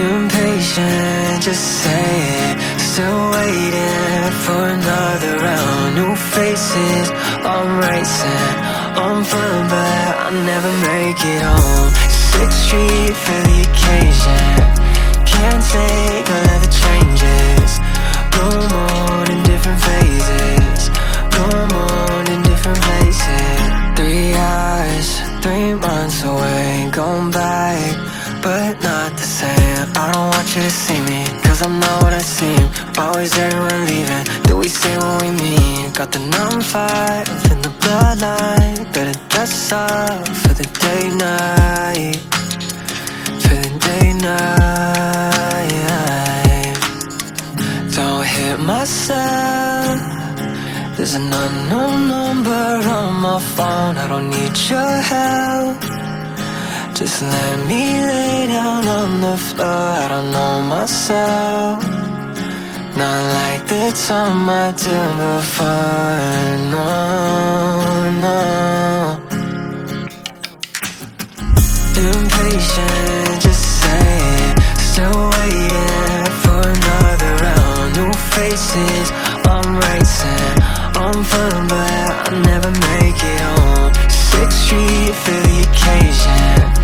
impatient, just say it Still waiting for another round. New faces, I'm racing. I'm fine but I'll never make it home. Sixth Street for the occasion. Can't take all of the changes. Blow on in different phases. Blow on in different places. Three hours, three months away. Gone back, but not I don't want you to see me, cause I'm not what I seem is everyone leaving? Do we say what we mean? Got the number five in the bloodline Better dress up for the day night For the day night Don't hit myself There's an unknown number on my phone I don't need your help Just let me lay down on the floor. I don't know myself. Not like the time I did before. No, no. Impatient, just say Still waiting for another round. New faces, I'm racing. I'm fine but I'll never make it home. Sixth Street for the occasion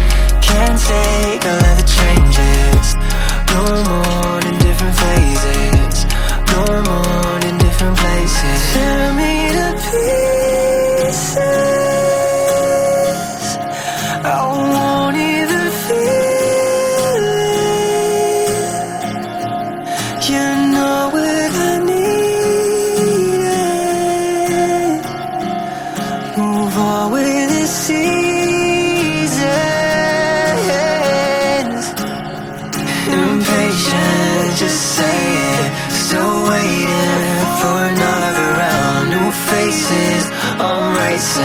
New faces, I'm racing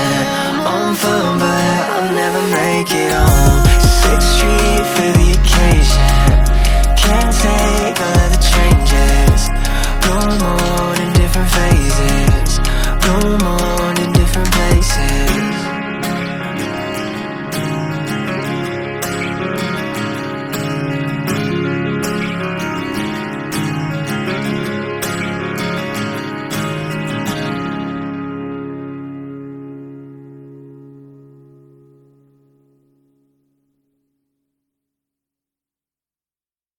I'm fine but I'll never make it home